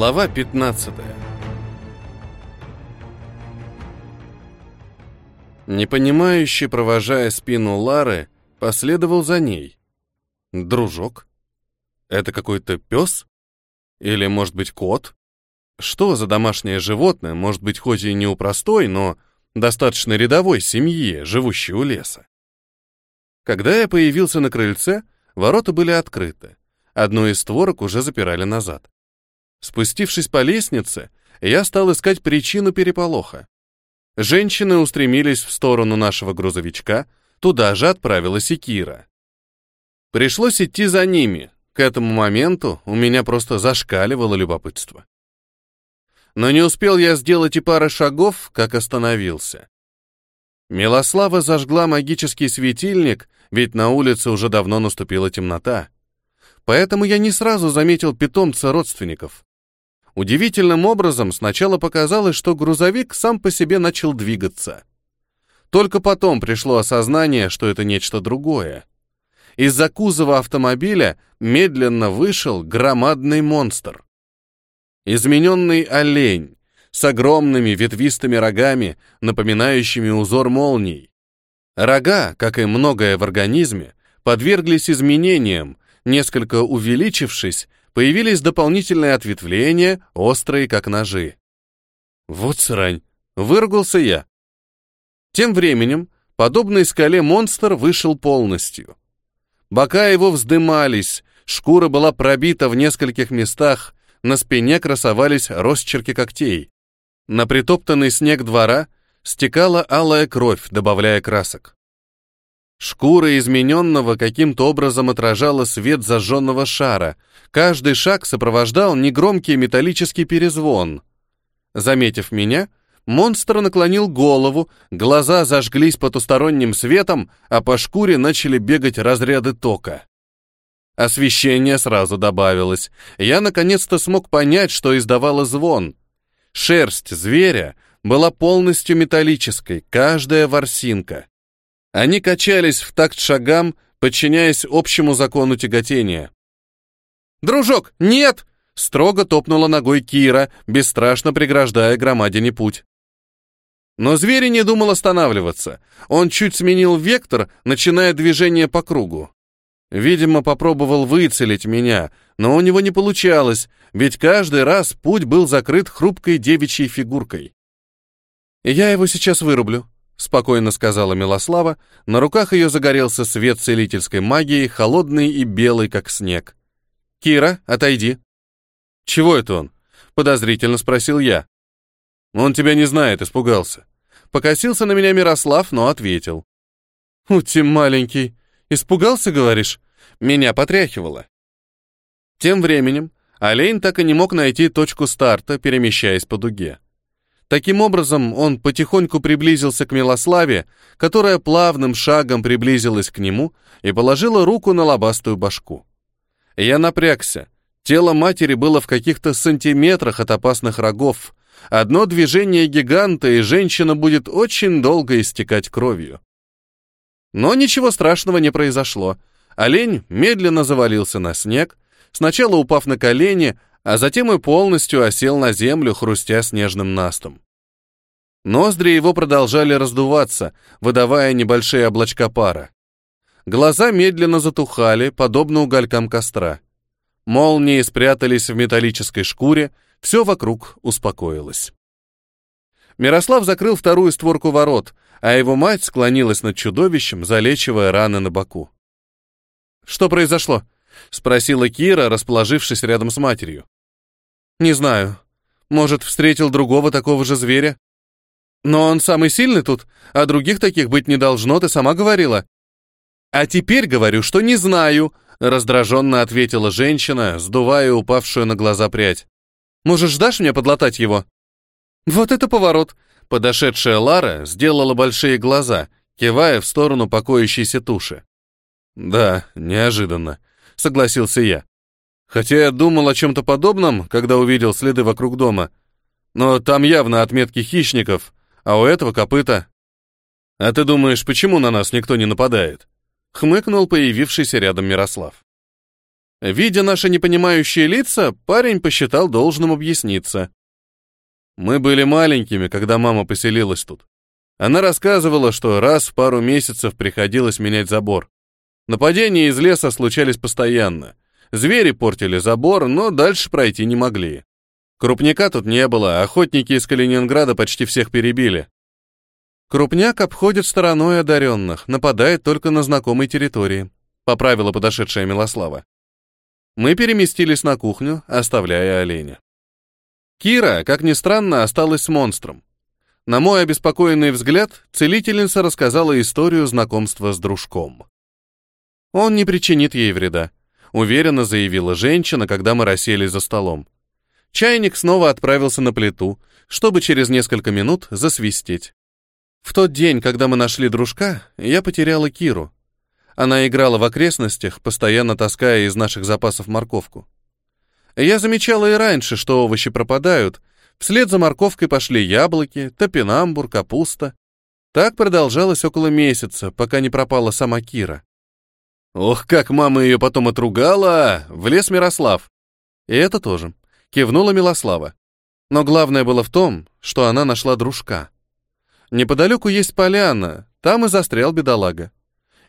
Глава 15 Непонимающий, провожая спину Лары, последовал за ней. Дружок? Это какой-то пес? Или, может быть, кот? Что за домашнее животное, может быть, хоть и не у простой, но достаточно рядовой семьи, живущей у леса? Когда я появился на крыльце, ворота были открыты. Одну из створок уже запирали назад. Спустившись по лестнице, я стал искать причину переполоха. Женщины устремились в сторону нашего грузовичка, туда же отправилась и Кира. Пришлось идти за ними. К этому моменту у меня просто зашкаливало любопытство. Но не успел я сделать и пары шагов, как остановился. Милослава зажгла магический светильник, ведь на улице уже давно наступила темнота. Поэтому я не сразу заметил питомца родственников. Удивительным образом сначала показалось, что грузовик сам по себе начал двигаться. Только потом пришло осознание, что это нечто другое. Из-за кузова автомобиля медленно вышел громадный монстр. Измененный олень с огромными ветвистыми рогами, напоминающими узор молний. Рога, как и многое в организме, подверглись изменениям, несколько увеличившись появились дополнительные ответвления, острые как ножи. Вот срань, выругался я. Тем временем, подобный скале монстр вышел полностью. Бока его вздымались, шкура была пробита в нескольких местах, на спине красовались росчерки когтей. На притоптанный снег двора стекала алая кровь, добавляя красок. Шкура измененного каким-то образом отражала свет зажженного шара. Каждый шаг сопровождал негромкий металлический перезвон. Заметив меня, монстр наклонил голову, глаза зажглись потусторонним светом, а по шкуре начали бегать разряды тока. Освещение сразу добавилось. Я наконец-то смог понять, что издавало звон. Шерсть зверя была полностью металлической, каждая ворсинка. Они качались в такт шагам, подчиняясь общему закону тяготения. «Дружок, нет!» — строго топнула ногой Кира, бесстрашно преграждая громадине путь. Но зверь не думал останавливаться. Он чуть сменил вектор, начиная движение по кругу. Видимо, попробовал выцелить меня, но у него не получалось, ведь каждый раз путь был закрыт хрупкой девичьей фигуркой. «Я его сейчас вырублю», спокойно сказала Милослава. На руках ее загорелся свет целительской магии, холодный и белый, как снег. «Кира, отойди». «Чего это он?» — подозрительно спросил я. «Он тебя не знает, испугался». Покосился на меня Мирослав, но ответил. «Ути, маленький, испугался, говоришь?» Меня потряхивало. Тем временем олень так и не мог найти точку старта, перемещаясь по дуге. Таким образом, он потихоньку приблизился к Милославе, которая плавным шагом приблизилась к нему и положила руку на лобастую башку. Я напрягся. Тело матери было в каких-то сантиметрах от опасных рогов. Одно движение гиганта, и женщина будет очень долго истекать кровью. Но ничего страшного не произошло. Олень медленно завалился на снег, сначала упав на колени, а затем и полностью осел на землю, хрустя снежным настом. Ноздри его продолжали раздуваться, выдавая небольшие облачка пара. Глаза медленно затухали, подобно уголькам костра. Молнии спрятались в металлической шкуре, все вокруг успокоилось. Мирослав закрыл вторую створку ворот, а его мать склонилась над чудовищем, залечивая раны на боку. «Что произошло?» — спросила Кира, расположившись рядом с матерью. «Не знаю. Может, встретил другого такого же зверя? Но он самый сильный тут, а других таких быть не должно, ты сама говорила». «А теперь говорю, что не знаю», — раздраженно ответила женщина, сдувая упавшую на глаза прядь. «Может, ждашь мне подлатать его?» «Вот это поворот!» Подошедшая Лара сделала большие глаза, кивая в сторону покоящейся туши. «Да, неожиданно», — согласился я. Хотя я думал о чем-то подобном, когда увидел следы вокруг дома. Но там явно отметки хищников, а у этого копыта. А ты думаешь, почему на нас никто не нападает? Хмыкнул появившийся рядом Мирослав. Видя наши непонимающие лица, парень посчитал должным объясниться. Мы были маленькими, когда мама поселилась тут. Она рассказывала, что раз в пару месяцев приходилось менять забор. Нападения из леса случались постоянно. Звери портили забор, но дальше пройти не могли. Крупняка тут не было, охотники из Калининграда почти всех перебили. Крупняк обходит стороной одаренных, нападает только на знакомой территории, поправила подошедшая Милослава. Мы переместились на кухню, оставляя оленя. Кира, как ни странно, осталась с монстром. На мой обеспокоенный взгляд, целительница рассказала историю знакомства с дружком. Он не причинит ей вреда, уверенно заявила женщина, когда мы расселись за столом. Чайник снова отправился на плиту, чтобы через несколько минут засвистеть. В тот день, когда мы нашли дружка, я потеряла Киру. Она играла в окрестностях, постоянно таская из наших запасов морковку. Я замечала и раньше, что овощи пропадают. Вслед за морковкой пошли яблоки, топинамбур, капуста. Так продолжалось около месяца, пока не пропала сама Кира. Ох, как мама ее потом отругала! Влез Мирослав. И это тоже. Кивнула Милослава. Но главное было в том, что она нашла дружка. Неподалеку есть поляна, там и застрял бедолага.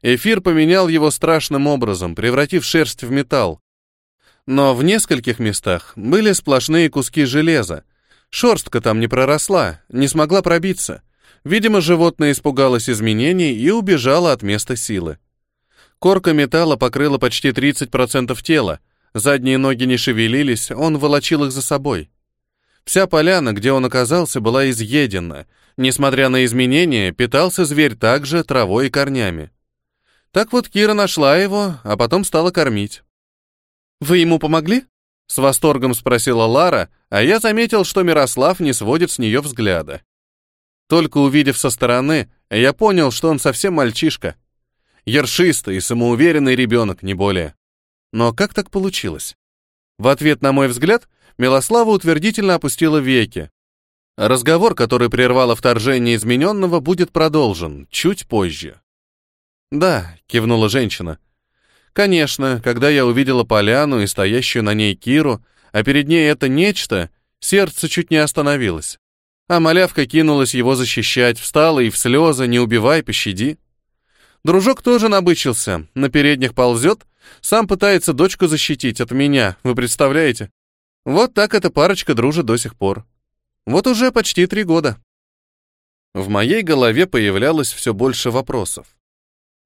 Эфир поменял его страшным образом, превратив шерсть в металл. Но в нескольких местах были сплошные куски железа. Шерстка там не проросла, не смогла пробиться. Видимо, животное испугалось изменений и убежало от места силы. Корка металла покрыла почти 30% тела, Задние ноги не шевелились, он волочил их за собой. Вся поляна, где он оказался, была изъедена. Несмотря на изменения, питался зверь также травой и корнями. Так вот Кира нашла его, а потом стала кормить. «Вы ему помогли?» — с восторгом спросила Лара, а я заметил, что Мирослав не сводит с нее взгляда. Только увидев со стороны, я понял, что он совсем мальчишка. Ершистый и самоуверенный ребенок, не более. Но как так получилось? В ответ на мой взгляд, Милослава утвердительно опустила веки. Разговор, который прервало вторжение измененного, будет продолжен чуть позже. «Да», — кивнула женщина. «Конечно, когда я увидела поляну и стоящую на ней Киру, а перед ней это нечто, сердце чуть не остановилось. А малявка кинулась его защищать, встала и в слезы, не убивай, пощади. Дружок тоже набычился, на передних ползет, сам пытается дочку защитить от меня, вы представляете? Вот так эта парочка дружит до сих пор. Вот уже почти три года. В моей голове появлялось все больше вопросов.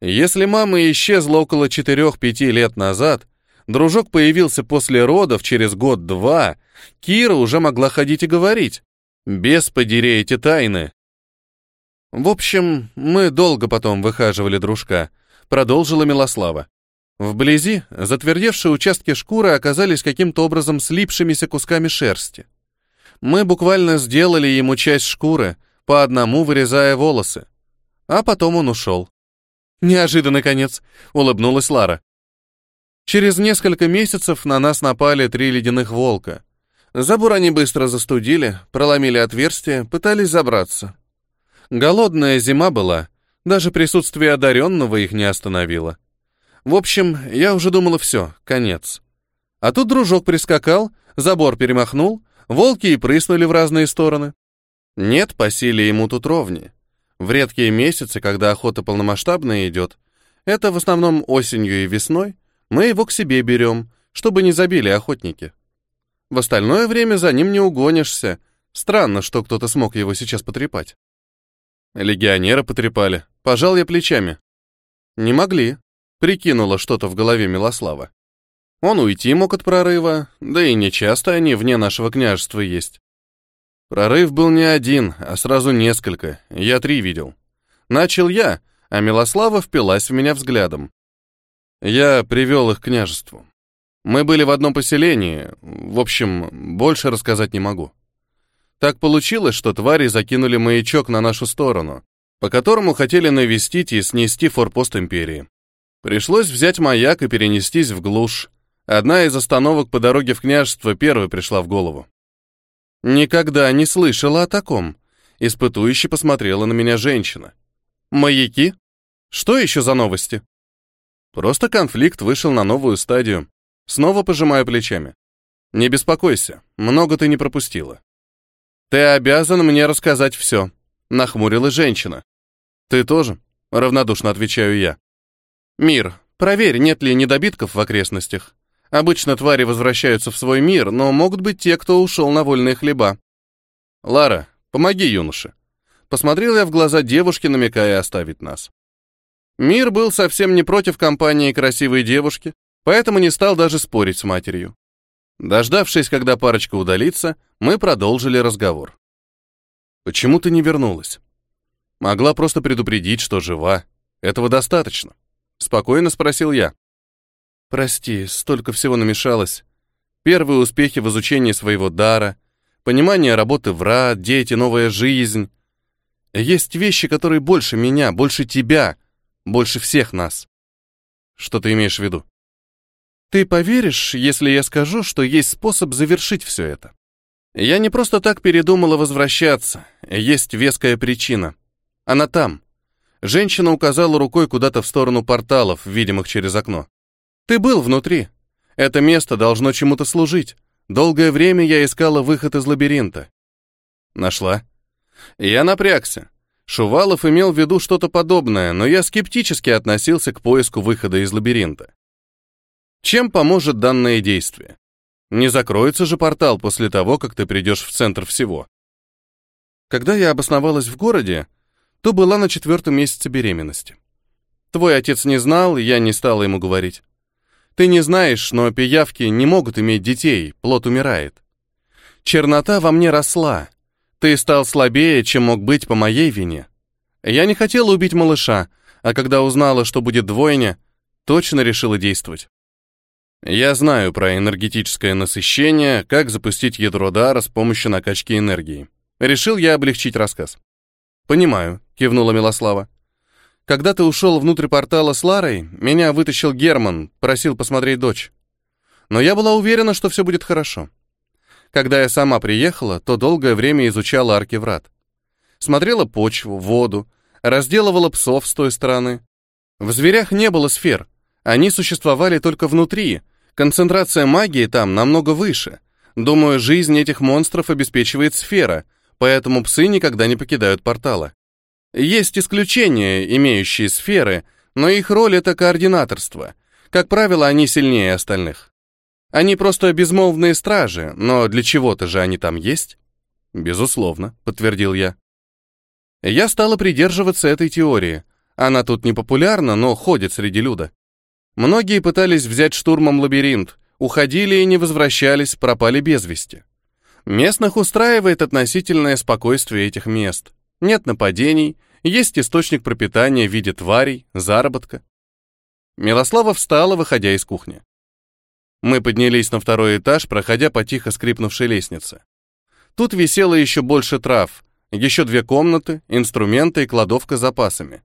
Если мама исчезла около 4-5 лет назад, дружок появился после родов через год-два, Кира уже могла ходить и говорить. Без подери эти тайны. В общем, мы долго потом выхаживали дружка, продолжила Милослава. Вблизи затвердевшие участки шкуры оказались каким-то образом слипшимися кусками шерсти. Мы буквально сделали ему часть шкуры, по одному вырезая волосы. А потом он ушел. Неожиданный конец, улыбнулась Лара. Через несколько месяцев на нас напали три ледяных волка. Забор они быстро застудили, проломили отверстие, пытались забраться. Голодная зима была, даже присутствие одаренного их не остановило. В общем, я уже думала, все, конец. А тут дружок прискакал, забор перемахнул, волки и прыснули в разные стороны. Нет по силе ему тут ровни. В редкие месяцы, когда охота полномасштабная идет, это в основном осенью и весной, мы его к себе берем, чтобы не забили охотники. В остальное время за ним не угонишься. Странно, что кто-то смог его сейчас потрепать. Легионера потрепали. Пожал я плечами. Не могли. Прикинула что-то в голове Милослава. Он уйти мог от прорыва, да и не часто они вне нашего княжества есть. Прорыв был не один, а сразу несколько, я три видел. Начал я, а Милослава впилась в меня взглядом. Я привел их к княжеству. Мы были в одном поселении, в общем, больше рассказать не могу. Так получилось, что твари закинули маячок на нашу сторону, по которому хотели навестить и снести форпост Империи. Пришлось взять маяк и перенестись в глушь. Одна из остановок по дороге в княжество первой пришла в голову. Никогда не слышала о таком. Испытующе посмотрела на меня женщина. Маяки? Что еще за новости? Просто конфликт вышел на новую стадию. Снова пожимаю плечами. Не беспокойся, много ты не пропустила. Ты обязан мне рассказать все, нахмурилась женщина. Ты тоже? Равнодушно отвечаю я. Мир, проверь, нет ли недобитков в окрестностях. Обычно твари возвращаются в свой мир, но могут быть те, кто ушел на вольные хлеба. Лара, помоги юноше. Посмотрел я в глаза девушки, намекая оставить нас. Мир был совсем не против компании красивой девушки, поэтому не стал даже спорить с матерью. Дождавшись, когда парочка удалится, мы продолжили разговор. «Почему ты не вернулась?» «Могла просто предупредить, что жива. Этого достаточно». Спокойно спросил я. «Прости, столько всего намешалось. Первые успехи в изучении своего дара, понимание работы врат, дети, новая жизнь. Есть вещи, которые больше меня, больше тебя, больше всех нас». «Что ты имеешь в виду?» Ты поверишь, если я скажу, что есть способ завершить все это? Я не просто так передумала возвращаться. Есть веская причина. Она там. Женщина указала рукой куда-то в сторону порталов, видимых через окно. Ты был внутри. Это место должно чему-то служить. Долгое время я искала выход из лабиринта. Нашла. Я напрягся. Шувалов имел в виду что-то подобное, но я скептически относился к поиску выхода из лабиринта. Чем поможет данное действие? Не закроется же портал после того, как ты придешь в центр всего. Когда я обосновалась в городе, то была на четвертом месяце беременности. Твой отец не знал, я не стала ему говорить. Ты не знаешь, но пиявки не могут иметь детей, плод умирает. Чернота во мне росла. Ты стал слабее, чем мог быть по моей вине. Я не хотела убить малыша, а когда узнала, что будет двойня, точно решила действовать. Я знаю про энергетическое насыщение, как запустить ядро дара с помощью накачки энергии. Решил я облегчить рассказ. Понимаю, кивнула Милослава. Когда ты ушел внутрь портала с Ларой, меня вытащил Герман, просил посмотреть дочь. Но я была уверена, что все будет хорошо. Когда я сама приехала, то долгое время изучала арки врат. Смотрела почву, воду, разделывала псов с той стороны. В зверях не было сфер. Они существовали только внутри, Концентрация магии там намного выше. Думаю, жизнь этих монстров обеспечивает сфера, поэтому псы никогда не покидают портала. Есть исключения, имеющие сферы, но их роль — это координаторство. Как правило, они сильнее остальных. Они просто безмолвные стражи, но для чего-то же они там есть? Безусловно, подтвердил я. Я стала придерживаться этой теории. Она тут не популярна, но ходит среди люда. Многие пытались взять штурмом лабиринт, уходили и не возвращались, пропали без вести. Местных устраивает относительное спокойствие этих мест. Нет нападений, есть источник пропитания в виде тварей, заработка. Милослава встала, выходя из кухни. Мы поднялись на второй этаж, проходя по тихо скрипнувшей лестнице. Тут висело еще больше трав, еще две комнаты, инструменты и кладовка с запасами.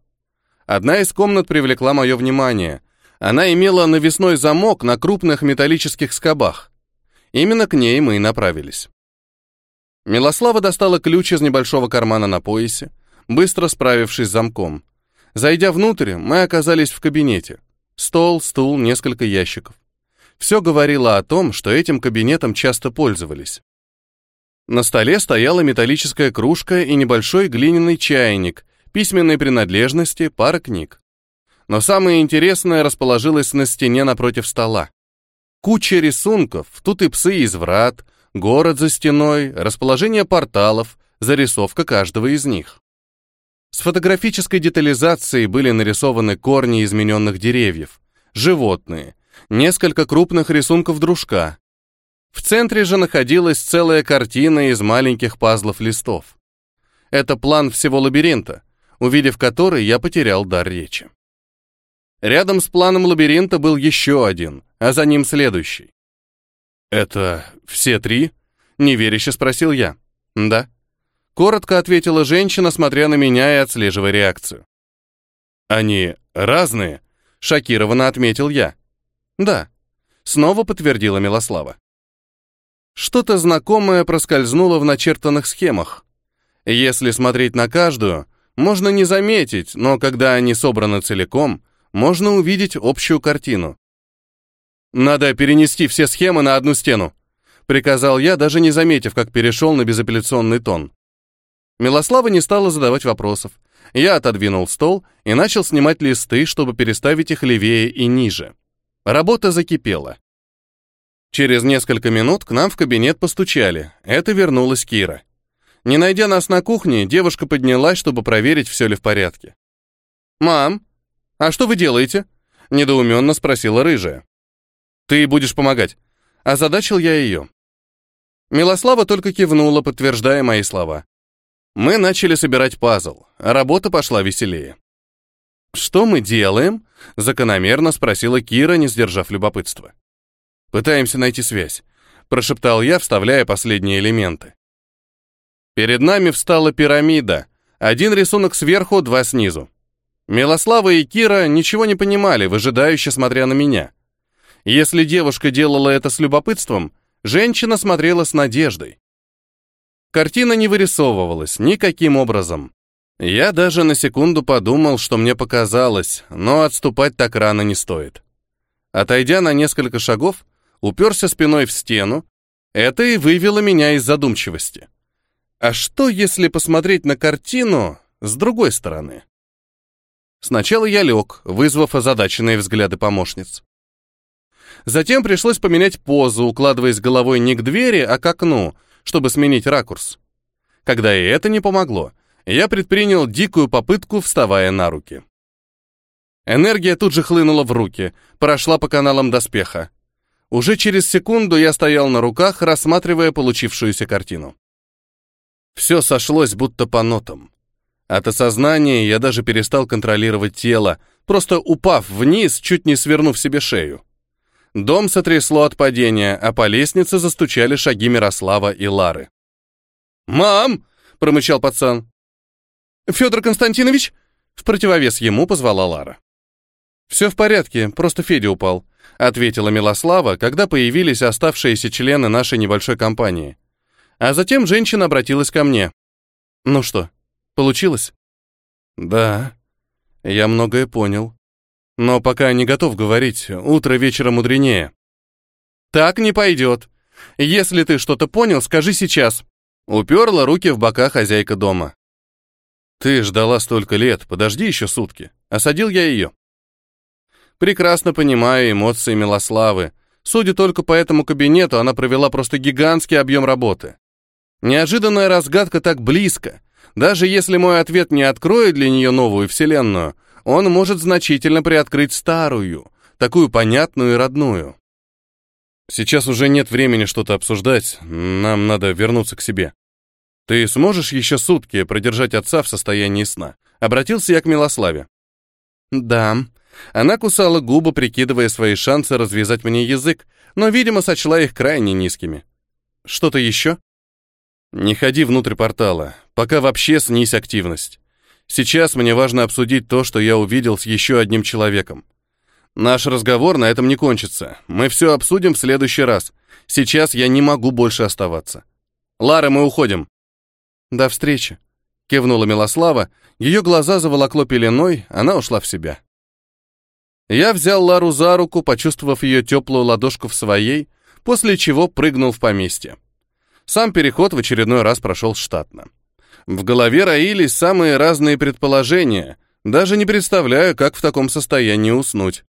Одна из комнат привлекла мое внимание. Она имела навесной замок на крупных металлических скобах. Именно к ней мы и направились. Милослава достала ключ из небольшого кармана на поясе, быстро справившись с замком. Зайдя внутрь, мы оказались в кабинете. Стол, стул, несколько ящиков. Все говорило о том, что этим кабинетом часто пользовались. На столе стояла металлическая кружка и небольшой глиняный чайник, письменные принадлежности, пара книг. Но самое интересное расположилось на стене напротив стола. Куча рисунков, тут и псы из врат, город за стеной, расположение порталов, зарисовка каждого из них. С фотографической детализацией были нарисованы корни измененных деревьев, животные, несколько крупных рисунков дружка. В центре же находилась целая картина из маленьких пазлов листов. Это план всего лабиринта, увидев который, я потерял дар речи. Рядом с планом лабиринта был еще один, а за ним следующий. «Это все три?» — неверяще спросил я. «Да». Коротко ответила женщина, смотря на меня и отслеживая реакцию. «Они разные?» — шокированно отметил я. «Да», — снова подтвердила Милослава. Что-то знакомое проскользнуло в начертанных схемах. Если смотреть на каждую, можно не заметить, но когда они собраны целиком, можно увидеть общую картину. Надо перенести все схемы на одну стену, приказал я, даже не заметив, как перешел на безапелляционный тон. Милослава не стала задавать вопросов. Я отодвинул стол и начал снимать листы, чтобы переставить их левее и ниже. Работа закипела. Через несколько минут к нам в кабинет постучали. Это вернулась Кира. Не найдя нас на кухне, девушка поднялась, чтобы проверить, все ли в порядке. «Мам, а что вы делаете?» — недоуменно спросила рыжая. «Ты будешь помогать». Озадачил я ее. Милослава только кивнула, подтверждая мои слова. Мы начали собирать пазл, работа пошла веселее. «Что мы делаем?» — закономерно спросила Кира, не сдержав любопытства. «Пытаемся найти связь», — прошептал я, вставляя последние элементы. Перед нами встала пирамида. Один рисунок сверху, два снизу. Милослава и Кира ничего не понимали, выжидающе смотря на меня. Если девушка делала это с любопытством, женщина смотрела с надеждой. Картина не вырисовывалась никаким образом. Я даже на секунду подумал, что мне показалось, но отступать так рано не стоит. Отойдя на несколько шагов, уперся спиной в стену. Это и вывело меня из задумчивости. А что, если посмотреть на картину с другой стороны? Сначала я лег, вызвав озадаченные взгляды помощниц. Затем пришлось поменять позу, укладываясь головой не к двери, а к окну, чтобы сменить ракурс. Когда и это не помогло, я предпринял дикую попытку, вставая на руки. Энергия тут же хлынула в руки, прошла по каналам доспеха. Уже через секунду я стоял на руках, рассматривая получившуюся картину. Все сошлось будто по нотам. От осознания я даже перестал контролировать тело, просто упав вниз, чуть не свернув себе шею. Дом сотрясло от падения, а по лестнице застучали шаги Мирослава и Лары. «Мам!» — промычал пацан. «Федор Константинович?» — в противовес ему позвала Лара. «Все в порядке, просто Федя упал», — ответила Милослава, когда появились оставшиеся члены нашей небольшой компании. А затем женщина обратилась ко мне. «Ну что, получилось?» «Да, я многое понял. Но пока не готов говорить, утро вечера мудренее. Так не пойдет. Если ты что-то понял, скажи сейчас. Уперла руки в бока хозяйка дома. Ты ждала столько лет, подожди еще сутки. Осадил я ее. Прекрасно понимаю эмоции Милославы. Судя только по этому кабинету, она провела просто гигантский объем работы. Неожиданная разгадка так близко. Даже если мой ответ не откроет для нее новую вселенную, он может значительно приоткрыть старую, такую понятную и родную. Сейчас уже нет времени что-то обсуждать, нам надо вернуться к себе. Ты сможешь еще сутки продержать отца в состоянии сна? Обратился я к Милославе. Да. Она кусала губы, прикидывая свои шансы развязать мне язык, но, видимо, сочла их крайне низкими. Что-то еще? Не ходи внутрь портала, пока вообще снись активность. Сейчас мне важно обсудить то, что я увидел с еще одним человеком. Наш разговор на этом не кончится. Мы все обсудим в следующий раз. Сейчас я не могу больше оставаться. Лара, мы уходим. До встречи. Кивнула Милослава. Ее глаза заволокло пеленой, она ушла в себя. Я взял Лару за руку, почувствовав ее теплую ладошку в своей, после чего прыгнул в поместье. Сам переход в очередной раз прошел штатно. В голове роились самые разные предположения. Даже не представляю, как в таком состоянии уснуть.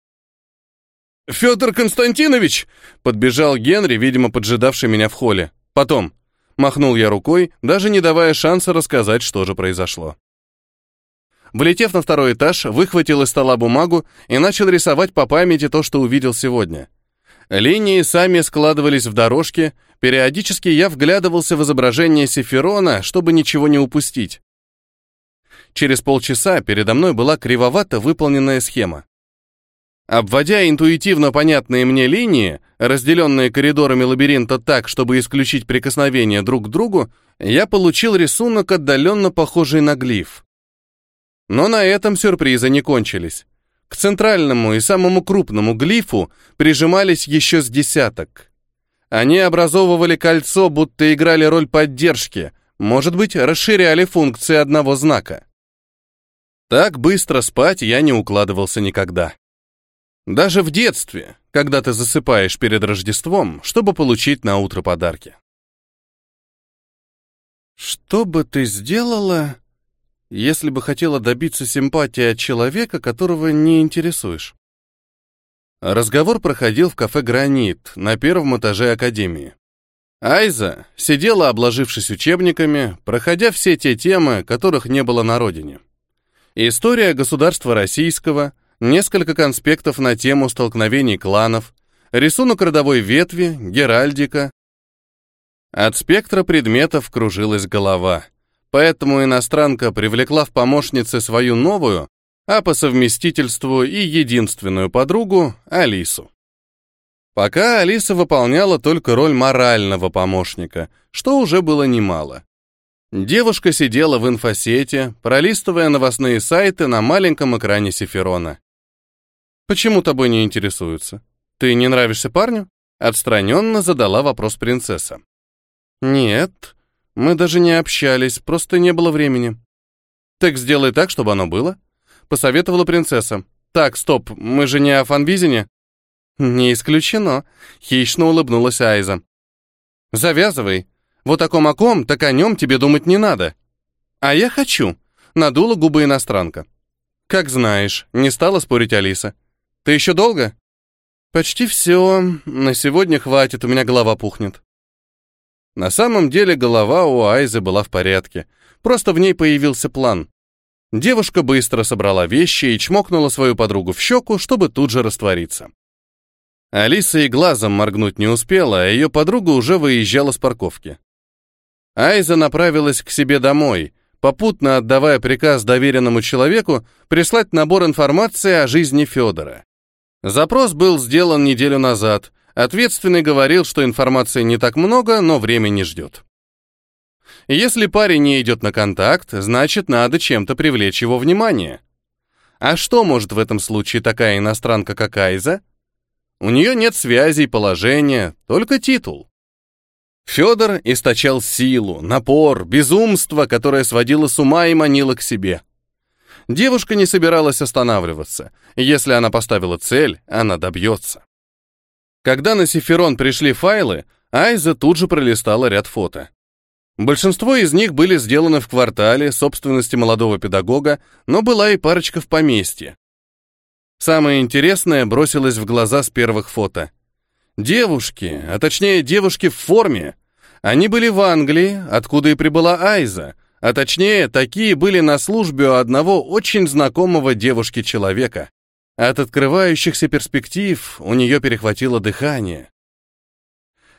«Федор Константинович!» — подбежал Генри, видимо, поджидавший меня в холле. «Потом». Махнул я рукой, даже не давая шанса рассказать, что же произошло. Влетев на второй этаж, выхватил из стола бумагу и начал рисовать по памяти то, что увидел сегодня. Линии сами складывались в дорожки, периодически я вглядывался в изображение Сефирона, чтобы ничего не упустить. Через полчаса передо мной была кривовато выполненная схема. Обводя интуитивно понятные мне линии, разделенные коридорами лабиринта так, чтобы исключить прикосновение друг к другу, я получил рисунок, отдаленно похожий на глиф. Но на этом сюрпризы не кончились. К центральному и самому крупному глифу прижимались еще с десяток. Они образовывали кольцо, будто играли роль поддержки, может быть, расширяли функции одного знака. Так быстро спать я не укладывался никогда. Даже в детстве, когда ты засыпаешь перед Рождеством, чтобы получить на утро подарки. Что бы ты сделала, если бы хотела добиться симпатии от человека, которого не интересуешь? Разговор проходил в кафе «Гранит» на первом этаже академии. Айза сидела, обложившись учебниками, проходя все те темы, которых не было на родине. История государства российского, несколько конспектов на тему столкновений кланов, рисунок родовой ветви, геральдика. От спектра предметов кружилась голова, поэтому иностранка привлекла в помощнице свою новую, а по совместительству и единственную подругу Алису. Пока Алиса выполняла только роль морального помощника, что уже было немало. Девушка сидела в инфосете, пролистывая новостные сайты на маленьком экране Сиферона. «Почему тобой не интересуются? Ты не нравишься парню?» Отстраненно задала вопрос принцесса. «Нет, мы даже не общались, просто не было времени». «Так сделай так, чтобы оно было», — посоветовала принцесса. «Так, стоп, мы же не о фанвизине?» «Не исключено», — хищно улыбнулась Айза. «Завязывай. Вот о ком о ком, так о нем тебе думать не надо». «А я хочу», — надула губы иностранка. «Как знаешь», — не стала спорить Алиса. «Ты еще долго?» «Почти все. На сегодня хватит, у меня голова пухнет». На самом деле голова у Айзы была в порядке. Просто в ней появился план. Девушка быстро собрала вещи и чмокнула свою подругу в щеку, чтобы тут же раствориться. Алиса и глазом моргнуть не успела, а ее подруга уже выезжала с парковки. Айза направилась к себе домой, попутно отдавая приказ доверенному человеку прислать набор информации о жизни Федора. Запрос был сделан неделю назад. Ответственный говорил, что информации не так много, но время не ждет. Если парень не идет на контакт, значит, надо чем-то привлечь его внимание. А что может в этом случае такая иностранка, как Айза, у нее нет связей, положения, только титул. Федор источал силу, напор, безумство, которое сводило с ума и манило к себе. Девушка не собиралась останавливаться. Если она поставила цель, она добьется. Когда на Сиферон пришли файлы, Айза тут же пролистала ряд фото. Большинство из них были сделаны в квартале собственности молодого педагога, но была и парочка в поместье. Самое интересное бросилось в глаза с первых фото. Девушки, а точнее девушки в форме. Они были в Англии, откуда и прибыла Айза, а точнее, такие были на службе у одного очень знакомого девушки-человека. От открывающихся перспектив у нее перехватило дыхание.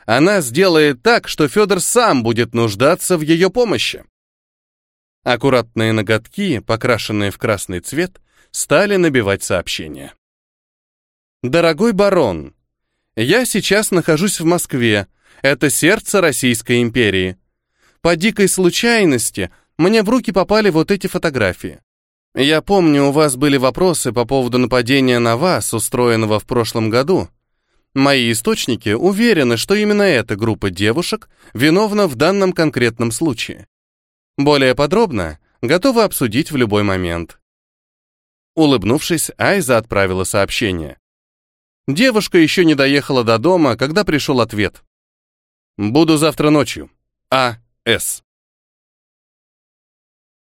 Она сделает так, что Федор сам будет нуждаться в ее помощи. Аккуратные ноготки, покрашенные в красный цвет, стали набивать сообщения. «Дорогой барон, я сейчас нахожусь в Москве. Это сердце Российской империи. По дикой случайности мне в руки попали вот эти фотографии. Я помню, у вас были вопросы по поводу нападения на вас, устроенного в прошлом году. Мои источники уверены, что именно эта группа девушек виновна в данном конкретном случае. Более подробно готовы обсудить в любой момент. Улыбнувшись, Айза отправила сообщение. Девушка еще не доехала до дома, когда пришел ответ. «Буду завтра ночью. А. С».